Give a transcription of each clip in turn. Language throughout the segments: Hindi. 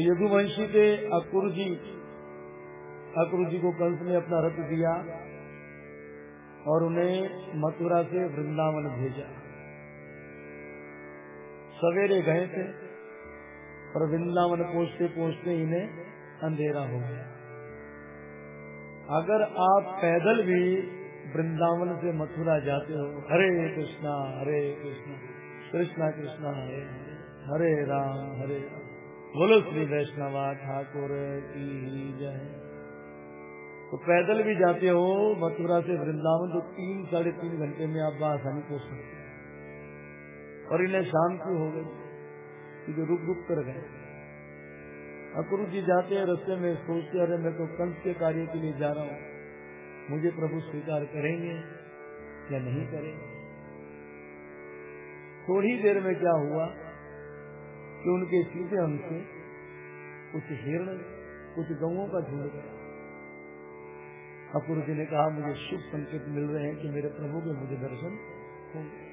तो यदुवंशी के अकुर जी अकुर जी को कंस ने अपना रथ दिया और उन्हें मथुरा से वृंदावन भेजा। सवेरे गए थे और वृंदावन पहुँचते पहुँचते इन्हें अंधेरा हो गया। अगर आप पैदल भी वृंदावन से मथुरा जाते हो, हरे कृष्णा हरे कृष्णा कृष्णा कृष्णा हरे हरे राम हरे राम। बोलो श्री वैष्णवा ठाकुर की जय। तो पैदल भी जाते हो, मथुरा से वृंदावन तो तीन, साढ़े तीन घंटे में आप आसानी पहुँच सकते और इन्हें शांति हो गई क्योंकि रुक रुक कर गए। अकुरु जी जाते हैं रस्ते में, सोचते अरे मैं तो कंस के कार्य के लिए जा रहा हूँ। मुझे प्रभु स्वीकार करेंगे या नहीं करेंगे? थोड़ी देर में क्या हुआ? कि उनके सीधे से कुछ हिरण, कुछ गवों का झुंड अपूर्व जी ने कहा, मुझे शुभ संकेत मिल रहे हैं कि मेरे प्रभु के मुझे दर्शन होंगे।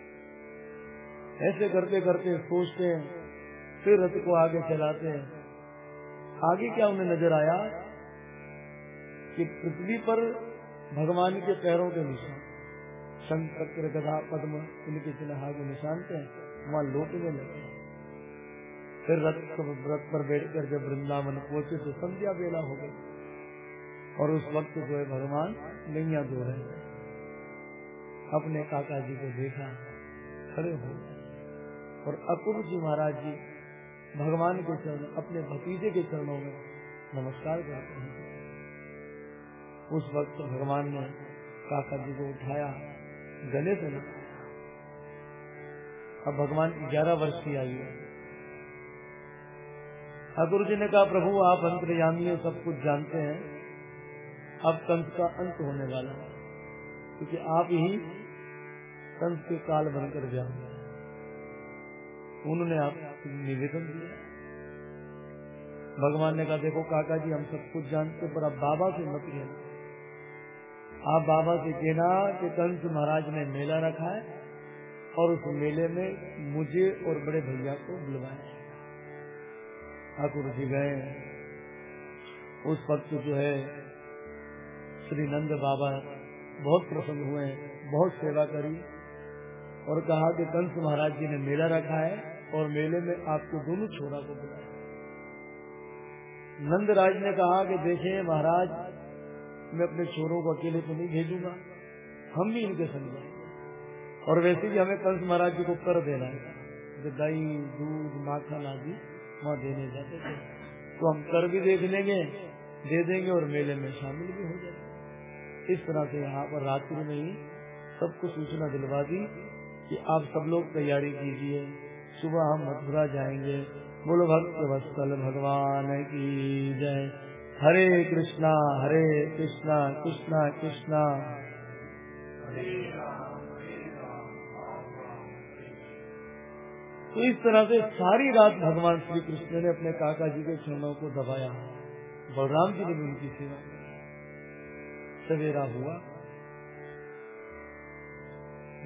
ऐसे करते करते सोचते हैं, फिर रथ को आगे चलाते हैं। आगे क्या उन्हें नज़र आया? कि पृथ्वी पर भगवान के पैरों के निशान शंकर गधा पद्म, इनके चिन्ह के निशान थे वहाँ लौटने लगे। फिर रथ रथ पर बैठकर जब वृंदावन पहुँचे तो संध्या बेला हो गई। और उस वक्त जो है भगवान नैया धो रहे अपने काका जी को देखा, खड़े हो और अपूर्व जी महाराज जी भगवान के चरण, अपने भतीजे के चरणों में नमस्कार करते हैं। उस वक्त भगवान ने काका जी को उठाया, गले से अब भगवान ग्यारह वर्ष की आयु है। ठाकुर जी ने कहा, प्रभु, आप अंतर्यामी सब कुछ जानते हैं। अब कंस का अंत होने वाला है, क्योंकि आप ही कंस के काल बनकर जाओ उन्होंने आप निवेदन दिया भगवान ने कहा, देखो काका जी, हम सब कुछ जानते पर अब बाबा से मत कहना। आप बाबा से कहना कि कंस महाराज ने मेला रखा है और उस मेले में मुझे और बड़े भैया को बुलवाया ठाकुर जी गए। उस वक्त जो है, श्री नंद बाबा बहुत प्रसन्न हुए, बहुत सेवा करी और कहा कि कंस महाराज जी ने मेला रखा है और मेले में आपको दोनों छोरा को बुलाया। नंद राज ने कहा कि देखे महाराज, मैं अपने छोरों को अकेले तो नहीं भेजूँगा, हम भी इनके संग जाएँगे। और वैसे भी हमें कंस महाराज जी को कर देना है। दही दूध, माखन आदि वहाँ देने जाते थे। तो हम कर भी देख लेंगे, दे देंगे और मेले में शामिल भी हो जाएँगे इस तरह से यहाँ पर रात्रि में ही सबको सूचना दिलवा दी कि आप सब लोग तैयारी कीजिए। सुबह हम मथुरा जाएँगे। बोलो, भक्त वत्सल भगवान की जय। हरे कृष्णा हरे कृष्णा कृष्णा कृष्णा। हरे तो इस तरह से सारी रात भगवान श्री कृष्ण ने अपने काका जी के चरणों को दबाया। बलराम जी ने भी उनकी सेवा सवेरा हुआ।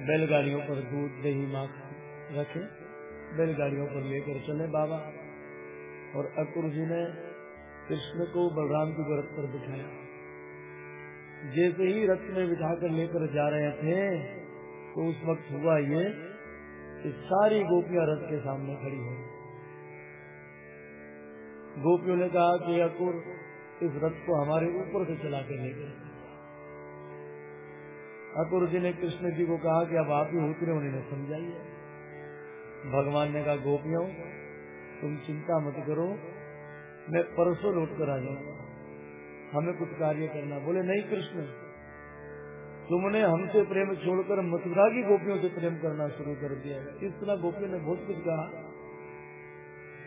बैलगाड़ियों पर दूध, दही माखन रखे। बैलगाड़ियों पर लेकर चले बाबा। और अकुर जी ने कृष्ण को बलराम की रथ पर बिठाया। जैसे ही रथ में बिठाकर लेकर जा रहे थे तो उस वक्त हुआ ये सारी गोपियाँ रथ के सामने खड़ी हो। गोपियों ने कहा कि अकुर इस रथ को हमारे ऊपर से चला के ले गए। अकुर जी ने कृष्ण जी को कहा कि अब आप ही उतरे उन्हें समझाइए। भगवान ने कहा, गोपियों, तुम चिंता मत करो, मैं परसों लौट कर आ जाऊँगा। हमें कुछ कार्य करना बोले, नहीं कृष्ण तुमने हमसे प्रेम छोड़कर मथुरा की गोपियों से प्रेम करना शुरू कर दिया। इस तरह गोपियों ने बहुत कुछ कहा।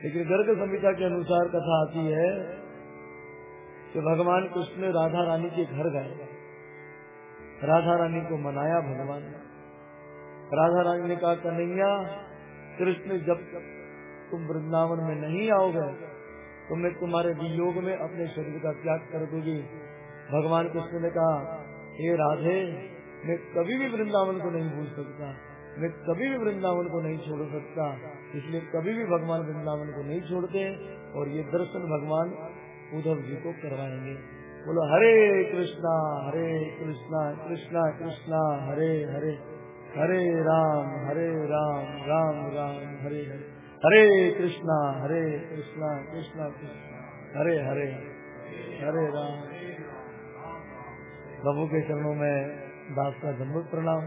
लेकिन गर्ग संहिता के अनुसार कथा आती है कि भगवान कृष्ण राधा रानी के घर गए। राधा रानी को मनाया भगवान। राधा रानी ने कहा, कन्हैया, कृष्ण जब तुम वृंदावन में नहीं आओगे तो मैं तुम्हारे वियोग में अपने शरीर का त्याग कर दूँगी। भगवान कृष्ण ने कहा हे राधे, मैं कभी भी वृंदावन को नहीं भूल सकता। मैं कभी भी वृंदावन को नहीं छोड़ सकता। इसलिए कभी भी भगवान वृंदावन को नहीं छोड़ते और ये दर्शन भगवान उद्धव जी को करवाएँगे। बोलो, हरे कृष्णा हरे कृष्णा कृष्णा कृष्णा, हरे हरे हरे राम हरे राम राम राम, हरे हरे हरे कृष्णा हरे कृष्णा कृष्णा कृष्णा, हरे हरे हरे राम प्रभु के चरणों में दास का जन्म प्रणाम।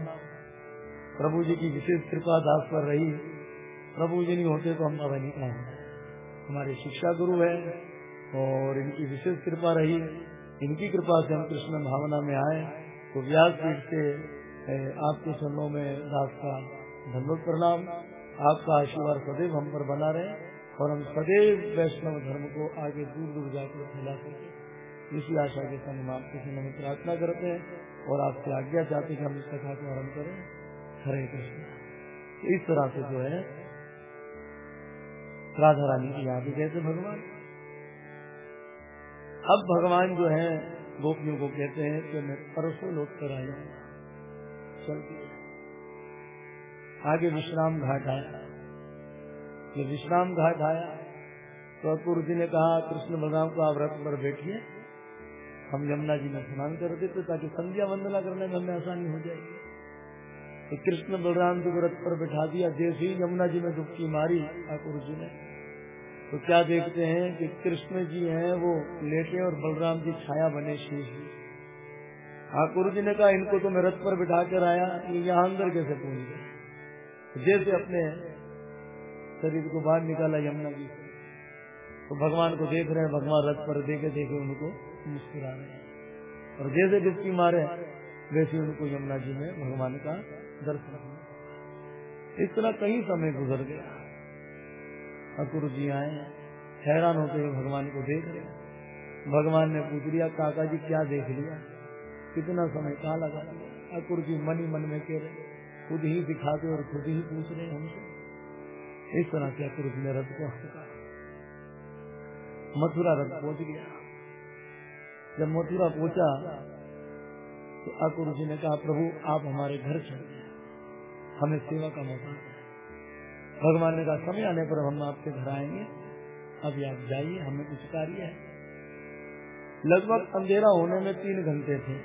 प्रभु जी की विशेष कृपा दास पर रही। प्रभु जी नहीं होते तो हम अब नहीं कहा हमारे शिक्षा गुरु है और इनकी विशेष कृपा रही। इनकी कृपा से हम कृष्ण भावना में आए। तो व्यास पीठ से आपके चरणों में दास का धन्यवाद प्रणाम। आपका आशीर्वाद सदैव हम पर बना रहे और हम सदैव वैष्णव धर्म को आगे दूर दूर जाकर फैला सके इसी आशा के संग हम आपके में प्रार्थना करते हैं और आपसे आज्ञा चाहते कि हम इस कथा को आरंभ करें। हरे कृष्ण। इस तरह से जो है, राधा रानी की भी कहते भगवान। अब भगवान जो है, गोपियों को कहते हैं कि मैं परसों लौट कर आया चल आगे विश्राम घाट आया। जब विश्राम घाट आया तो अकुर जी ने कहा, कृष्ण भगवान को आप रथ पर बैठिए। हम यमुना जी में स्नान कर देते ताकि संध्या वंदना करने में हमें आसानी हो जाएगी तो कृष्ण बलराम जी को रथ पर बैठा दिया, जैसे ही यमुना जी में डुबकी मारी ठाकुर जी ने तो क्या देखते हैं कि कृष्ण जी हैं, वो लेटे और बलराम जी छाया बने शीश ठाकुर जी ने कहा, इनको तो मैं रथ पर बिठा कर आया, ये यहाँ अंदर कैसे पहुँच गए? जैसे अपने शरीर को बाहर निकाला यमुना जी तो भगवान को देख रहे हैं, भगवान रथ पर देखे देखे उनको। मुस्कुरा रहे हैं और जैसे डुबकी मारे, वैसे उनको यमुना जी में भगवान का दर्शन इस तरह कई समय गुजर गया। ठाकुर जी आए, हैरान होते हुए भगवान को देख रहे। भगवान ने पूछ लिया, काका जी, क्या देख लिया? कितना समय कहा लगा? ठाकुर जी मन ही मन में कह रहे, खुद ही दिखाते और खुद ही पूछ रहे हमसे। इस तरह से अकुर जी ने रथ को मथुरा रथ पहुँच गया। जब मथुरा पहुँचा तो अकुर जी ने कहा, प्रभु, आप हमारे घर चले हमें सेवा का मौका भगवान ने कहा, समय आने पर हम आपके घर आएँगे। अभी आप जाइए, हमें कुछ कार्य है। लगभग अंधेरा होने में तीन घंटे थे।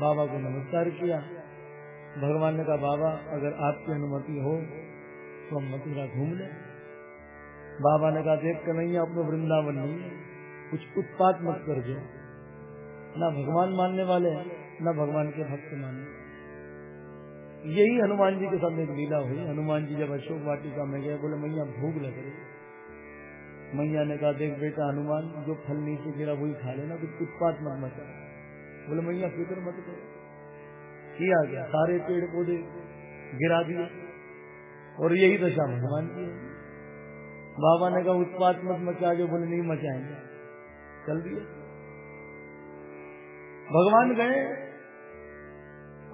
बाबा को नमस्कार किया। भगवान ने कहा, बाबा, अगर आपकी अनुमति हो तो हम मथुरा घूम ले। बाबा ने कहा, देख कर नहीं अपने वृंदावन नहीं कुछ उत्पात मत कर जो न भगवान मानने वाले न भगवान के भक्त मानने। यही हनुमान जी के सामने एक लीला हुई। हनुमान जी जब अशोक वाटिका में गए, बोले, मैया भूख लग रही मैया ने कहा, देख बेटा हनुमान, जो फल नीचे गिरा, वही खा लेना, कुछ उत्पात मत मचा बोले, मैया, फ़िक्र मत करो। किया गया। सारे पेड़ पौधे गिरा दिए। और यही दशा हनुमान की है। बाबा ने कहा, उत्पात मत मचा जो बोले, नहीं मचाएँगे। चल दिए भगवान गए,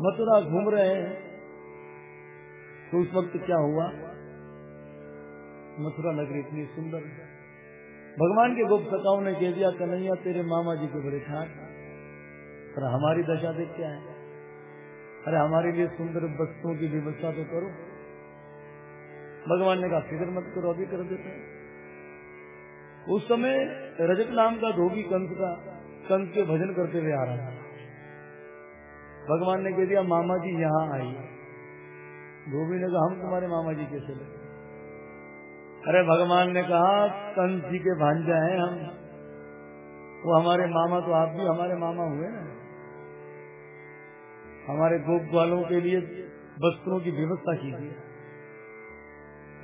मथुरा घूम रहे हैं। तो उस वक्त क्या हुआ? मथुरा नगरी इतनी सुंदर भगवान के गुप्त सकाओं ने कह दिया, कन्हैया, तेरे मामा जी के बड़े ठाक। पर हमारी दशा देख क्या है? अरे, हमारे लिए सुंदर वस्तुओं की व्यवस्था तो करो। भगवान ने कहा, फ़िक्र मत करो, अभी कर देते हैं। उस समय रजत नाम का धोबी कंस का कंस के भजन करते हुए आ रहा था। भगवान ने कह दिया, मामा जी यहाँ आई। धोबी ने कहा, हम तुम्हारे मामा जी कैसे लगे अरे भगवान ने कहा, कंस जी के भांजा हैं हम। वो हमारे मामा तो आप भी हमारे मामा हुए ना। हमारे गोप ग्वालों के लिए वस्त्रों की व्यवस्था कीजिए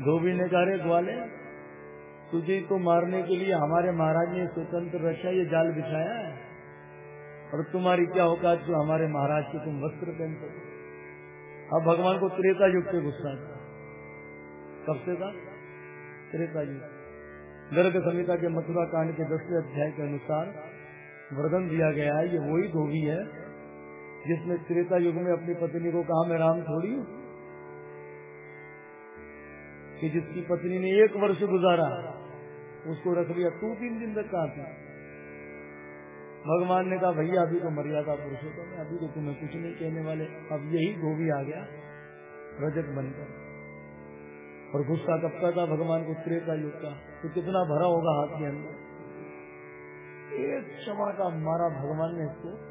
धोबी ने कहा ग्वाले तुझे को मारने के लिए हमारे महाराज ने स्वतंत्र रक्षा ये जाल बिछाया है? और तुम्हारी क्या औकात जो हमारे महाराज के तुम वस्त्र पहन सको अब भगवान को त्रेता युग से गुस्सा था कब से था? त्रेता युग गर्ग संहिता के मथुरा कांड के दसवें अध्याय के अनुसार वर्णन दिया गया है, ये वही धोबी है, जिसने त्रेता युग में अपनी पत्नी को कहा, मैं राम हूँ। कि जिसकी पत्नी ने एक वर्ष गुजारा उसको रख लिया, तू तीन दिन तक कहा था? भगवान ने कहा, भैया, अभी तो मर्यादा पुरुषोत्तम है अभी तो तुम्हें कुछ नहीं कहने वाले। अब यही धोबी आ गया, रजत बनकर। और गुस्सा कब का था, भगवान को त्रेता युग का। तो कितना भरा होगा हाथ के अंदर। एक क्षमा का मारा भगवान ने इसको,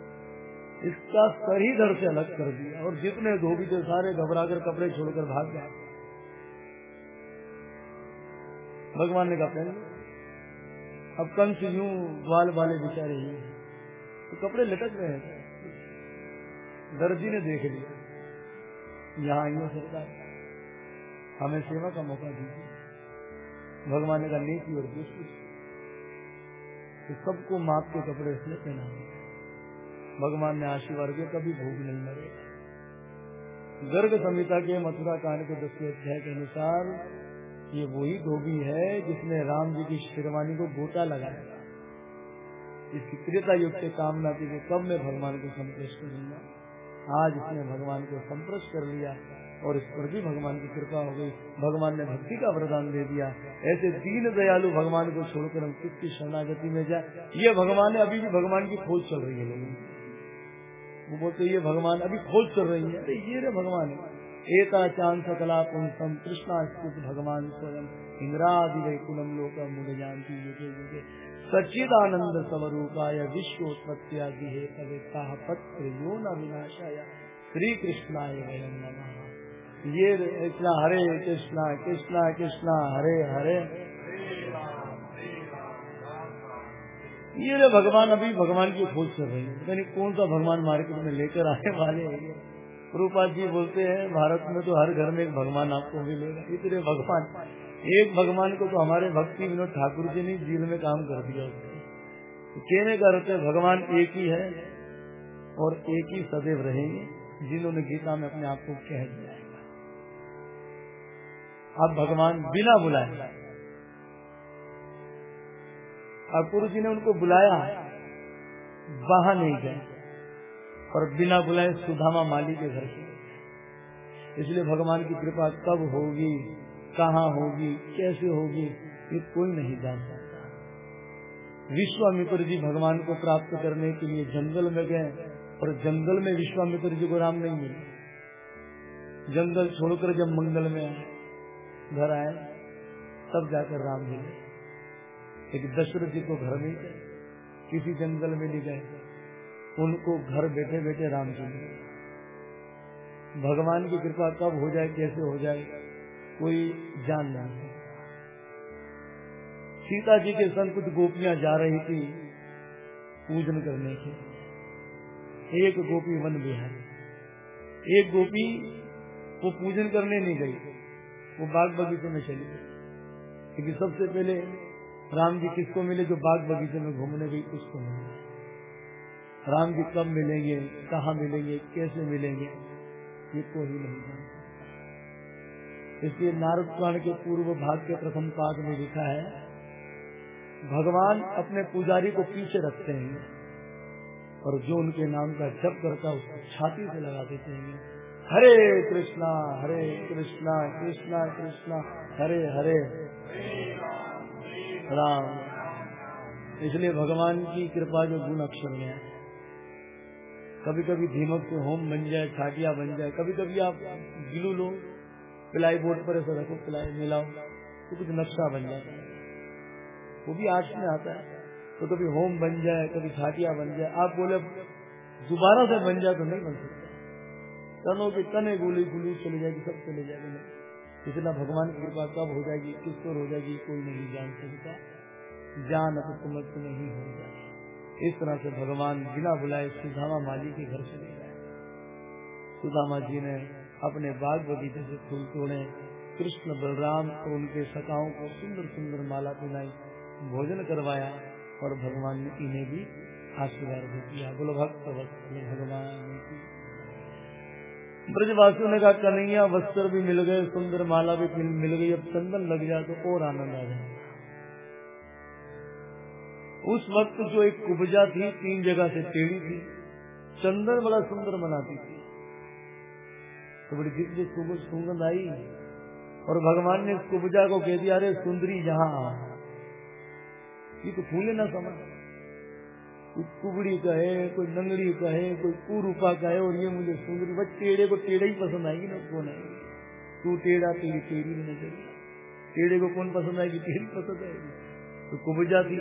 इसका सर ही दर से अलग कर दिया। और जितने धोबी थे, सारे घबरा कर कपड़े छोड़कर भाग गए। भगवान ने कहा पहन अब कंस यूँ बाल वाले बिचारे ही तो कपड़े लटक रहे हैं। दर्जी ने देख लिया। यहाँ आइए सरकार। हमें सेवा का मौका दीजिए। भगवान कहा नीति और दुष्ट तो सबको माप के कपड़े इसलिए पहना भगवान ने आशीर्वाद के कभी भूख नहीं मरेगा गर्ग संहिता के मथुरा कांड के दसवें अध्याय के अनुसार ये वही धोबी है जिसने राम जी की शेरवानी को गोटा लगाया। इसकी त्रेता युग से कामना थी कि कब मैं भगवान को संतुष्ट करूँगा? आज इसने भगवान को संप्रष्ट कर लिया और इस पर भी भगवान की कृपा हो गई। भगवान ने भक्ति का वरदान दे दिया। ऐसे दीन दयालु भगवान को छोड़कर हम किसकी शरणागति में जाए? ये भगवान है अभी भी भगवान की खोज चल रही है लोगों वो बोलते ये भगवान अभी खोज चल रही है। ये रे भगवान। एता चाँद सकला पुंसम कृष्णा भगवान स्वयं इंद्रादि वही कुलम लोक मुझे जानती युगे युगे। सच्चिदानंद स्वरूपाय विश्वोत्पत्तियादि है पत्र यो न श्री कृष्णाय वयम नम। ये कृष्णा, हरे कृष्णा कृष्णा कृष्णा, हरे हरे। ये रे भगवान अभी भगवान की खोज कर रहे हैं। यानी कौन सा भगवान मार्केट में लेकर आने वाले हैं। रूपा जी बोलते हैं, भारत में तो हर घर में एक भगवान आपको मिलेगा। इतने भगवान। एक भगवान को तो हमारे भक्ति विनोद ठाकुर जी ने जीवन में काम कर दिया। तो कहने का है, भगवान एक ही है और एक ही सदैव रहेंगे, जिन्होंने गीता में अपने आप को कह दिया है। अब भगवान बिना बुलाए। गुरु जी ने उनको बुलाया, वहाँ नहीं गए। और बिना बुलाए सुधामा माली के घर से इसलिए भगवान की कृपा कब होगी, कहाँ होगी, कैसे होगी, ये कोई नहीं जान सकता विश्वामित्र जी भगवान को प्राप्त करने के लिए जंगल में गए और जंगल में विश्वामित्र जी को राम नहीं मिले। जंगल छोड़कर जब मंगल में घर आए, तब जाकर राम मिले। एक दशरथ जी को घर में किसी जंगल में नहीं गए। उनको घर बैठे बैठे राम भगवान की कृपा कब हो जाए, कैसे हो जाए, कोई जान नहीं सीता जी के संग कुछ गोपियाँ जा रही थी पूजन करने के। एक गोपी वन बिहारी। एक गोपी वो पूजन करने नहीं गई, वो बाग बगीचे में चली गई। क्योंकि सबसे पहले राम जी किसको मिले जो बाग बगीचे में घूमने गई, उसको मिले। राम जी कब मिलेंगे, कहाँ मिलेंगे, कैसे मिलेंगे, ये कोई नहीं जानता। इसलिए नारद पुराण के पूर्व भाग के प्रथम पाद में लिखा है, भगवान अपने पुजारी को पीछे रखते हैं और जो उनके नाम का जप करता है, उसको छाती से लगा देते हैं। हरे कृष्णा हरे कृष्णा कृष्णा कृष्णा, हरे हरे। राम। इसलिए भगवान की कृपा जो गुण अक्षर में है। कभी कभी धीमक से होम बन जाए छाटिया बन जाए कभी कभी आप गिलू लो, पिलाई बोर्ड पर ऐसा रखो, पिलाई मिलाओ तो कुछ नक्शा बन जाता है। वो भी आर्ट्स में आता है। तो कभी होम बन जाए, कभी छाटिया बन जाए, आप बोले दोबारा से बन जाए तो नहीं बन सकता। तनों के तने गोली गुलू चले जाएगी, सब चले जाएगी। इतना भगवान की कृपा कब हो जाएगी किस पर हो जाएगी, कोई नहीं जान सकता। जान अब नहीं हो जाए इस तरह से भगवान बिना बुलाए सुधामा माली के घर चले गए। सुदामा जी ने अपने बाग बगीचे से फूल तोड़े, कृष्ण बलराम और उनके सखाओं को सुंदर सुंदर माला पिलाई, भोजन करवाया और भगवान ने इन्हें भी आशीर्वाद भी किया बोलो, भक्त भगवान। ब्रजवासियों ने कहा, कन्हैया, वस्त्र भी मिल गए, सुंदर माला भी मिल गई, अब चंदन लग जाए तो और आनंद आ जाए। उस वक्त जो एक कुबजा थी, तीन जगह से टेढ़ी थी, चंदन बड़ा सुंदर बनाती थी। तो बड़ी दिव्य सुगंध आई, और भगवान ने कुबजा को कह दिया, अरे सुंदरी जहाँ ये तो फूले ना समझ। कोई कुबड़ी का है कोई नंगड़ी का है कोई कुरूपा का है और ये मुझे सुंदरी, बस टेढ़े को टेढ़े ही पसंद आएगी ना उसको नहीं तू टेढ़ा, तेरी टेढ़ी नज़रिया टेढ़े को कौन पसंद आएगी? टेढ़ी पसंद आएगी। तो कुबजा थी।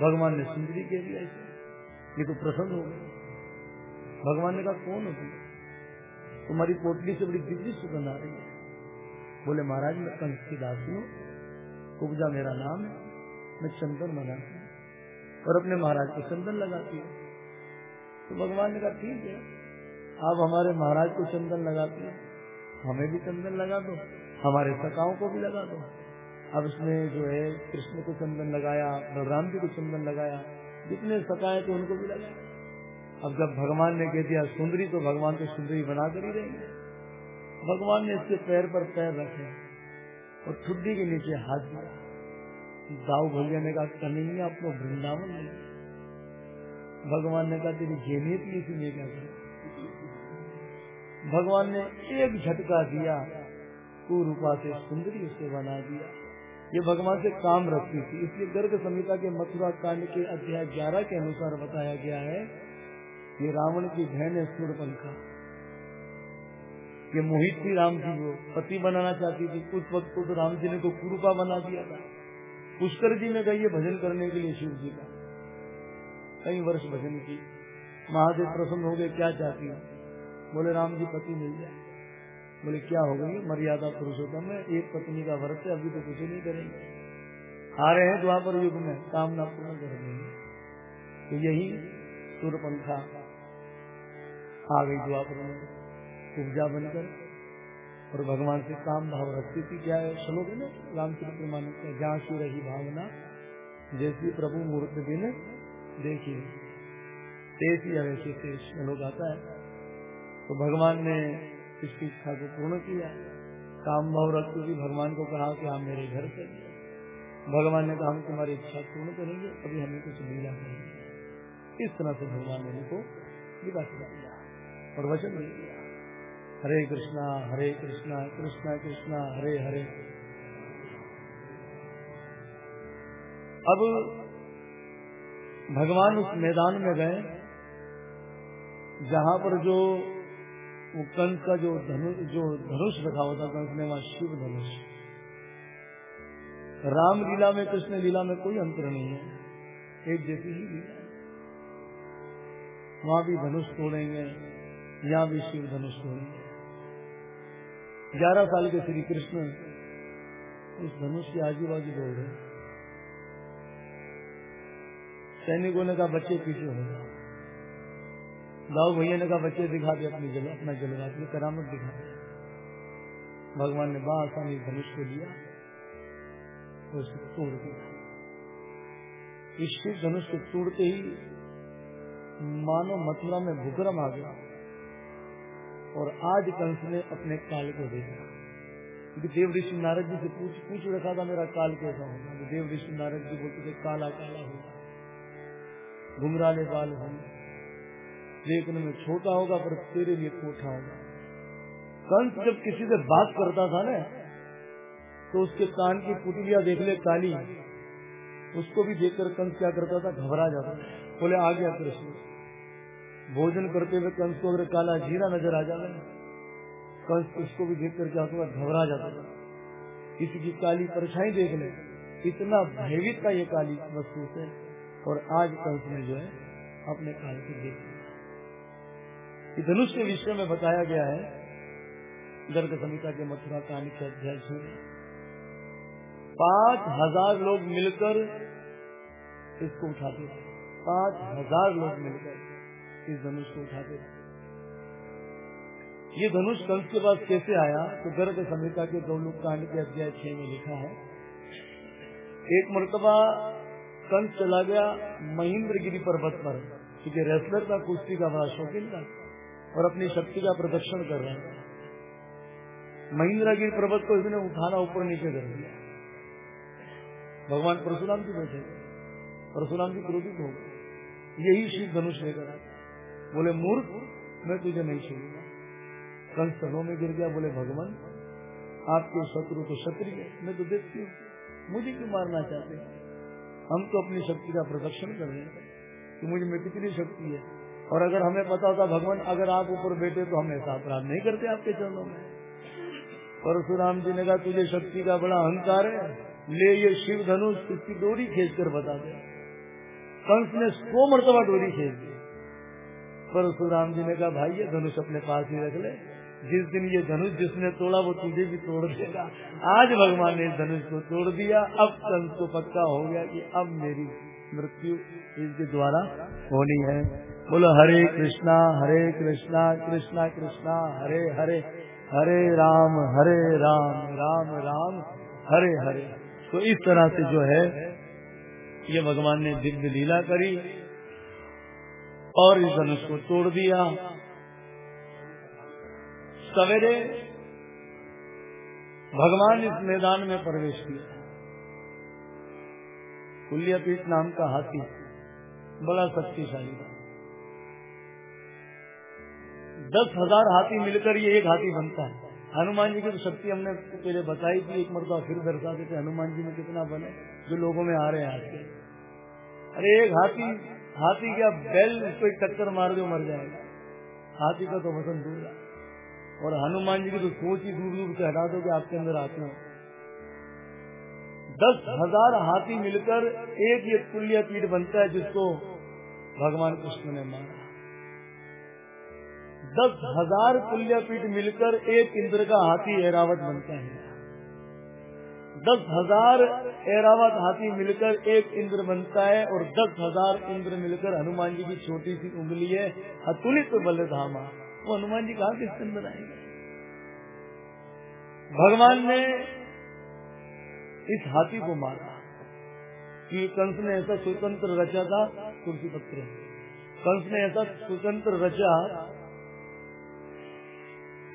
भगवान ने सुंदरी कह दिया इसे ये तो प्रसन्न हो गए भगवान ने कहा, कौन होती तुम्हारी पोटली से बड़ी दिव्य सुगंध आ रही है। बोले, महाराज, मैं कंस की दासी हूँ। कुबजा मेरा नाम है। मैं चंदन बनाती हूँ और अपने महाराज को चंदन लगाती हूँ। तो भगवान ने कहा, ठीक है। आप हमारे महाराज को चंदन लगाती हैं। हमें भी चंदन लगा दो। हमारे सकाओं को भी लगा दो। अब इसमें जो है कृष्ण को चंदन लगाया, बलराम जी को चंदन लगाया, जितने सकाए थे उनको भी लगाया। अब जब भगवान ने कह दिया, सुंदरी तो भगवान को सुंदरी बना कर ही रहेंगे भगवान ने इसके पैर पर पैर रखे और ठुड्डी के नीचे हाथ दिया। दाऊ भैया ने कहा कन्हैया अपना वृंदावन ले भगवान ने कहा, तेरी जेनियत नहीं मैं क्या भगवान ने एक झटका दिया, कुरूपा से सुंदरी उसे बना दिया। ये भगवान से काम रखती थी। इसलिए गर्ग संहिता के मथुरा कांड के अध्याय ग्यारह के अनुसार बताया गया है ये रावण की बहन है सूर्यपंखा। ये मोहित थी राम जी को। पति बनाना चाहती थी। उस वक्त को तो राम जी ने तो कुरूपा बना दिया था। पुष्कर जी में गई भजन करने के लिए शिव जी का। कई वर्ष भजन की। महादेव प्रसन्न हो गए, क्या चाहती बोले, राम जी, पति मिल जाए। बोले, क्या हो गई? मर्यादा पुरुषोत्तम में एक पत्नी का व्रत है, अभी तो कुछ नहीं करेंगे। आ रहे हैं द्वापर युग में, कामना पूर्ण कर देंगे तो यही सूर्यपंखा आ गई द्वापर में उपजा बनकर। और भगवान से काम भाव रखती थी, क्या है? श्लोक ना रामचरित्र मानस का जहाँ की रही भावना, जैसी प्रभु मूर्त दिन देखिए तेज या वैसे तेज श्लोक आता है। तो भगवान ने इसकी इच्छा को पूर्ण किया काम भाव रखती थी भगवान को कहा कि आप मेरे घर चलिए भगवान ने कहा, हम तुम्हारी इच्छा पूर्ण करेंगे, अभी हमें कुछ लीला करेंगे इस तरह से भगवान ने इनको विदा कर दिया। और वचन दे दिया। हरे कृष्णा हरे कृष्णा कृष्णा कृष्णा, हरे हरे। अब भगवान उस मैदान में गए, जहाँ पर जो वो कंस का जो धनुष जो धनुष रखा होता कंस ने, वहाँ शिव धनुष। राम लीला में कृष्ण लीला में कोई अंतर नहीं है। एक जैसी ही लीला वहाँ भी धनुष तोड़ेंगे, यहाँ भी शिव धनुष तोड़ेंगे। ग्यारह साल के श्री कृष्ण उस धनुष के आजू बाजू दौड़। रहे सैनिकों ने कहा, बच्चे पीछे हो दाऊ भैया ने कहा, बच्चे, दिखा दे अपनी जल अपना जलवा अपनी करामत दिखा दे। भगवान ने बा आसानी धनुष को लिया और तोड़ दिया। इस शिव धनुष को तोड़ते ही मानो मथुरा में भूकरम आ गया और आज कंस ने अपने काल को देखा। क्योंकि देव ऋषि नारद जी से पूछ पूछ रखा था, मेरा काल कैसा होगा तो देव ऋषि नारद जी बोलते थे, काला काला होगा घुमराले बाल होंगे देखने में छोटा होगा, पर तेरे लिए कोठा होगा। कंस जब किसी से बात करता था ना तो उसके कान की पुतलिया देख ले काली। उसको भी देखकर कंस क्या करता था? घबरा जाता बोले, आ गया कृष्ण। भोजन करते हुए कंस को अगर काला जीरा नज़र आ जाए कंस उसको भी देख कर क्या होगा? घबरा जाता था। किसी की काली परछाई देख ले, इतना भयभीत का ये काली वस्तु है और आज कंस ने जो है, अपने काल को देख लिया धनुष के विषय में बताया गया है गर्ग संहिता के मथुरा कहानी के अध्याय से। पाँच हज़ार लोग मिलकर इसको उठाते थे पाँच हज़ार लोग मिलकर इस धनुष को उठाते थे ये धनुष कंस के पास कैसे आया? तो गर्ग संहिता के गौलुक कांड के अध्याय छह में लिखा है। एक मरतबा कंस चला गया महेंद्र गिरी पर्वत पर, क्योंकि रेसलर का कुश्ती का बड़ा शौकीन था और अपनी शक्ति का प्रदर्शन कर रहे हैं। गिरी पर्वत को इसने उठाना ऊपर नीचे कर दिया। भगवान परशुराम जी बैठे। परशुराम जी क्रोधित हो यही श्री धनुष लेकर आए। बोले, मूर्ख, मैं तुझे नहीं छोड़ूँगा कंस सदों में गिर गया। बोले, भगवान, आपके शत्रु तो क्षत्रिय मैं तो देखती हूँ। मुझे क्यों मारना चाहते हम तो अपनी शक्ति का प्रदर्शन कर रहे हैं। कि मुझे में कितनी शक्ति है? और अगर हमें पता होता, भगवान, अगर आप ऊपर बैठे तो हम ऐसा अपराध नहीं करते आपके चरणों में। परशुराम जी ने कहा, तुझे शक्ति का बड़ा अहंकार है। ले ये शिव धनुष, इसकी डोरी खींच कर बता दे। कंस ने सो मरतबा डोरी खींच दी। परशुराम जी ने कहा, भाई, ये धनुष अपने पास ही रख ले। जिस दिन ये धनुष जिसने तोड़ा, वो तुझे भी तोड़ देगा। आज भगवान ने धनुष को तोड़ दिया। अब कंस को पक्का हो गया कि अब मेरी मृत्यु इसके द्वारा होनी है। बोलो, हरे कृष्णा हरे कृष्णा कृष्णा कृष्णा, हरे हरे हरे राम हरे राम राम राम, हरे हरे। तो इस तरह से जो है, ये भगवान ने दिव्य लीला करी और इस धनुष को तोड़ दिया। सवेरे भगवान इस मैदान में प्रवेश किया कुलियापीठ नाम का हाथी, बड़ा शक्तिशाली था। दस हज़ार हाथी मिलकर ये एक हाथी बनता है। हनुमान जी की तो शक्ति हमने पहले बताई थी, एक मरतबा फिर दर्शाते थे हनुमान जी में कितना बने, जो लोगों में आ रहे हैं आज अरे एक हाथी हाथी क्या बैल कोई टक्कर मार दो, मर जाएगा। हाथी का तो वज़न दूर और हनुमान जी की तो सोच ही दूर दूर से हटा दो कि आपके अंदर आत्मा दस हज़ार हाथी मिलकर एक ये तुल्य पीठ बनता है जिसको भगवान कृष्ण ने मारा दस हज़ार पुण्यपीठ मिलकर एक इंद्र का हाथी ऐरावत बनता है। दस हज़ार ऐरावत हाथी मिलकर एक इंद्र बनता है और दस हज़ार इंद्र मिलकर हनुमान जी की छोटी सी उंगली है, अतुलित बलधामा। वो हनुमान जी कहा किस दिन बनाएँगे? भगवान ने इस हाथी को मारा। कि कंस ने ऐसा स्वतंत्र रचा था तुलसी पत्र कंस ने ऐसा स्वतंत्र रचा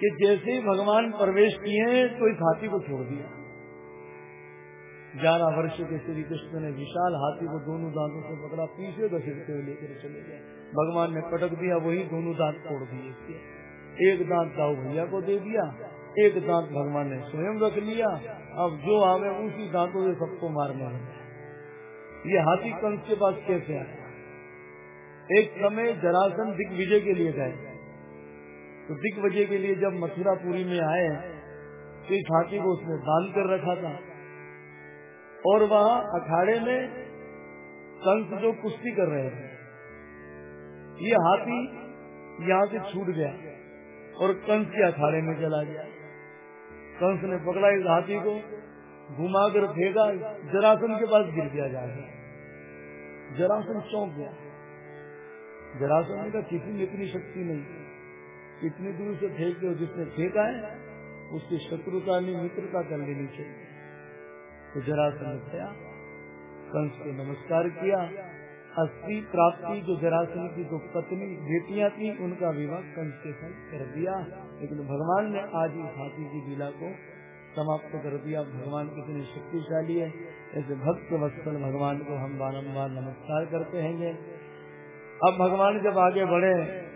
कि जैसे ही भगवान प्रवेश किए तो इस हाथी को छोड़ दिया। ग्यारह वर्ष के श्री कृष्ण ने विशाल हाथी को दोनों दांतों से पकड़ा, पीछे घसीटते हुए लेकर चले गए। भगवान ने पटक दिया, वही दोनों दांत तोड़ दिए। एक दांत दाऊ भैया को दे दिया, एक दांत भगवान ने स्वयं रख लिया। अब जो आवे उसी दांतों से सबको मारने लगे। ये हाथी कंस के पास कैसे आया? एक समय जरासन दिग्विजय के लिए गए। तो दिग्विजय के लिए जब मथुरापुरी में आए तो इस हाथी को उसने दान कर रखा था। और वहाँ अखाड़े में कंस जो कुश्ती कर रहे थे, ये हाथी यहाँ से छूट गया और कंस के अखाड़े में चला गया। कंस ने पकड़ा इस हाथी को, घुमाकर फेंका जरासन के पास गिर गया जाके जरासन चौंक गया। जरासन कहा किसी में इतनी शक्ति नहीं। इतनी दूर से फेंक दो जिसने फेंका है, उसकी शत्रुता नहीं मित्रता कर लेनी चाहिए। तो जरा समझया कंस को नमस्कार किया। अस्थि प्राप्ति जो जरासन की जो पत्नी बेटियाँ थी, उनका विवाह कंस के साथ कर दिया। लेकिन भगवान ने आज इस हाथी की लीला को समाप्त कर दिया। भगवान कितने शक्तिशाली है। ऐसे भक्त वत्सल भगवान को हम बारम्बार नमस्कार करते हैं। अब भगवान जब आगे बढ़े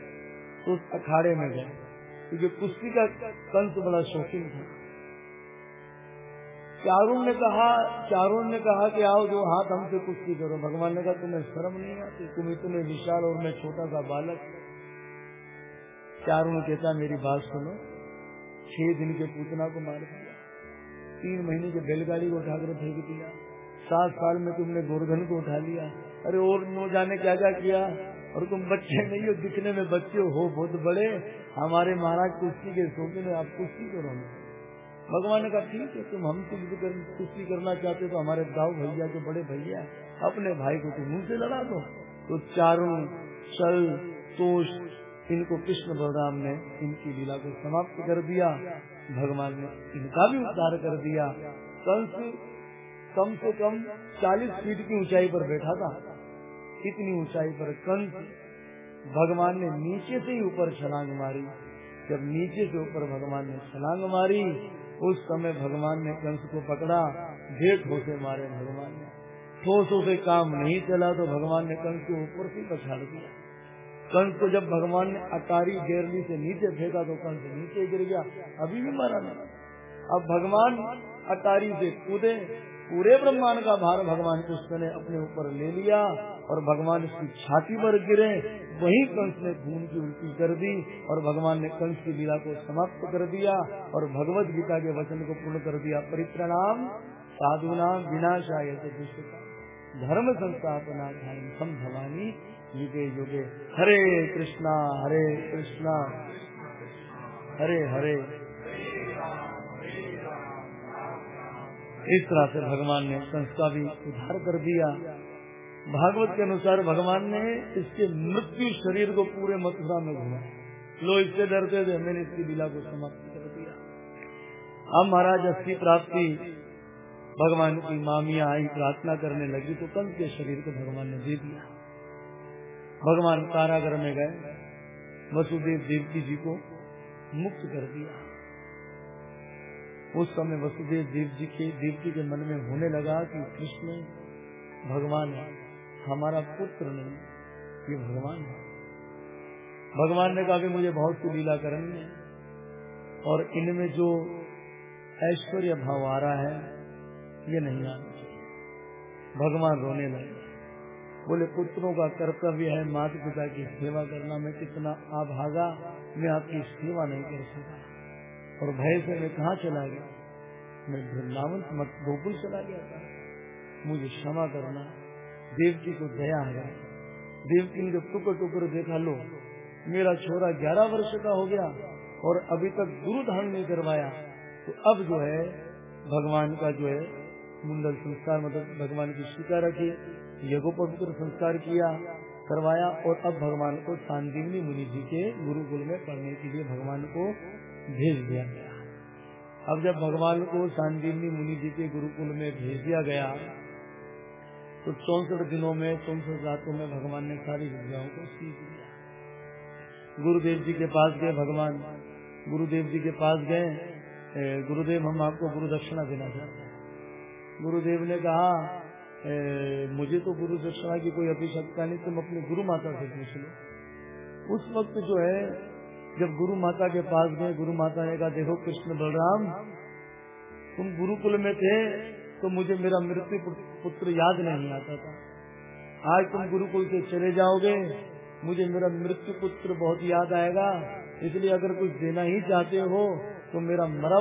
तो उस अखाड़े में गए। क्योंकि कुश्ती का कंस बड़ा शौकीन था। चारुण ने कहा, चारुण ने कहा कि आओ जो हाथ हमसे कुश्ती करो। भगवान ने कहा, तुम्हें शर्म नहीं आती? तुम इतने विशाल और मैं छोटा सा बालक चारुण कहता, मेरी बात सुनो। छह दिन के पूतना को मार दिया। तीन महीने के बैलगाड़ी को उठाकर फेंक दिया। सात साल में तुमने गोरधन को उठा लिया। अरे और नो जाने क्या क्या किया? और तुम बच्चे नहीं हो दिखने में बच्चे हो, बहुत बड़े। हमारे महाराज कुश्ती के शौकीन आप कुश्ती करो भगवान ने कहा, ठीक है, तुम हम कुश्ती करना चाहते तो हमारे दाऊ भैया जो बड़े भैया, अपने भाई को तुम मुँह से लड़ा दो। तो चारों चल तोष इनको कृष्ण बलराम ने इनकी लीला को समाप्त कर दिया। भगवान ने इनका भी उद्धार कर दिया। कंस कम से कम 40 फीट की ऊंचाई पर बैठा था। इतनी ऊंचाई पर कंस भगवान ने नीचे से ही ऊपर छलांग मारी। जब नीचे से ऊपर भगवान ने छलांग मारी, उस समय भगवान ने कंस को पकड़ा, ढेर ठोसे मारे भगवान ने। ठोसों से काम नहीं चला तो भगवान ने कंस को ऊपर से पछाड़ दिया। कंस को जब भगवान ने अटारी गेरली से नीचे फेंका तो कंस नीचे गिर गया, अभी भी मारा नहीं। अब भगवान अटारी से कूदे, पूरे ब्रह्मांड का भार भगवान कृष्ण ने अपने ऊपर ले लिया। और भगवान उसकी छाती पर गिरे, वही कंस ने खून की उल्टी कर दी और भगवान ने कंस की लीला को समाप्त कर दिया और भगवत गीता के वचन को पूर्ण कर दिया। परित्रणाम साधु नाम विनाशाय धर्म संस्थापना हम भवानी युगे युगे। हरे कृष्णा हरे कृष्णा। हरे हरे। इस तरह से भगवान ने संस्था भी उद्धार कर दिया। भागवत के अनुसार भगवान ने इसके मृत्यु शरीर को पूरे मथुरा में घुमा। लो, इससे डरते थे, मैंने इसकी लीला को समाप्त कर दिया। अब महाराज अस्थि प्राप्ति, भगवान की मामिया आई, प्रार्थना करने लगी तो कंस के शरीर को भगवान ने दे दिया। भगवान कारागर में गए, वसुदेव देवकी जी को मुक्त कर दिया। उस समय वसुदेव देव जी के, देवकी के मन में होने लगा कि कृष्ण, भगवान है हमारा पुत्र नहीं, ये भगवान है। भगवान ने कहा कि मुझे बहुत सी लीला करनी है और इनमें जो ऐश्वर्य भाव आ रहा है, ये नहीं आना चाहिए। भगवान रोने लगे। बोले, पुत्रों का कर्तव्य है माता पिता की सेवा करना। मैं कितना आभागा मैं आपकी सेवा नहीं कर सका और भय से मैं कहा चला गया? मैं वृंदावन मत, गोकुल चला गया था। मुझे क्षमा करना। देवकी को दया आ गया देवकी ने जब टुकर टुकर देखा, लो, मेरा छोरा ग्यारह वर्ष का हो गया और अभी तक गुरु धारण नहीं करवाया। तो अब जो है, भगवान का जो है मुंडल संस्कार मतलब भगवान की शिका रखी यज्ञोपवित्र संस्कार किया, करवाया और अब भगवान को शांतिनी मुनि जी के गुरुकुल में पढ़ने के लिए भगवान को भेज दिया गया। अब जब भगवान को सांदीनी मुनि जी के गुरुकुल में भेज दिया गया तो चौसठ दिनों में चौसठ रातों में भगवान ने सारी विद्याओं को सीख लिया। गुरुदेव जी के पास गए भगवान। गुरुदेव जी के पास गए गुरुदेव हम आपको गुरु दक्षिणा देना चाहते हैं। गुरुदेव ने कहा ए, मुझे तो गुरु दक्षिणा की कोई अपेक्षा नहीं तुम अपनी गुरु माता से पूछ लो। उस वक्त जो है जब गुरु माता के पास गए गुरु माता ने कहा देखो कृष्ण बलराम तुम गुरुकुल में थे तो मुझे मेरा मृत्यु पुत्र याद नहीं आता था। आज तुम गुरुकुल से चले जाओगे, मुझे मेरा मृत्यु पुत्र बहुत याद आएगा, इसलिए अगर कुछ देना ही चाहते हो तो मेरा मरा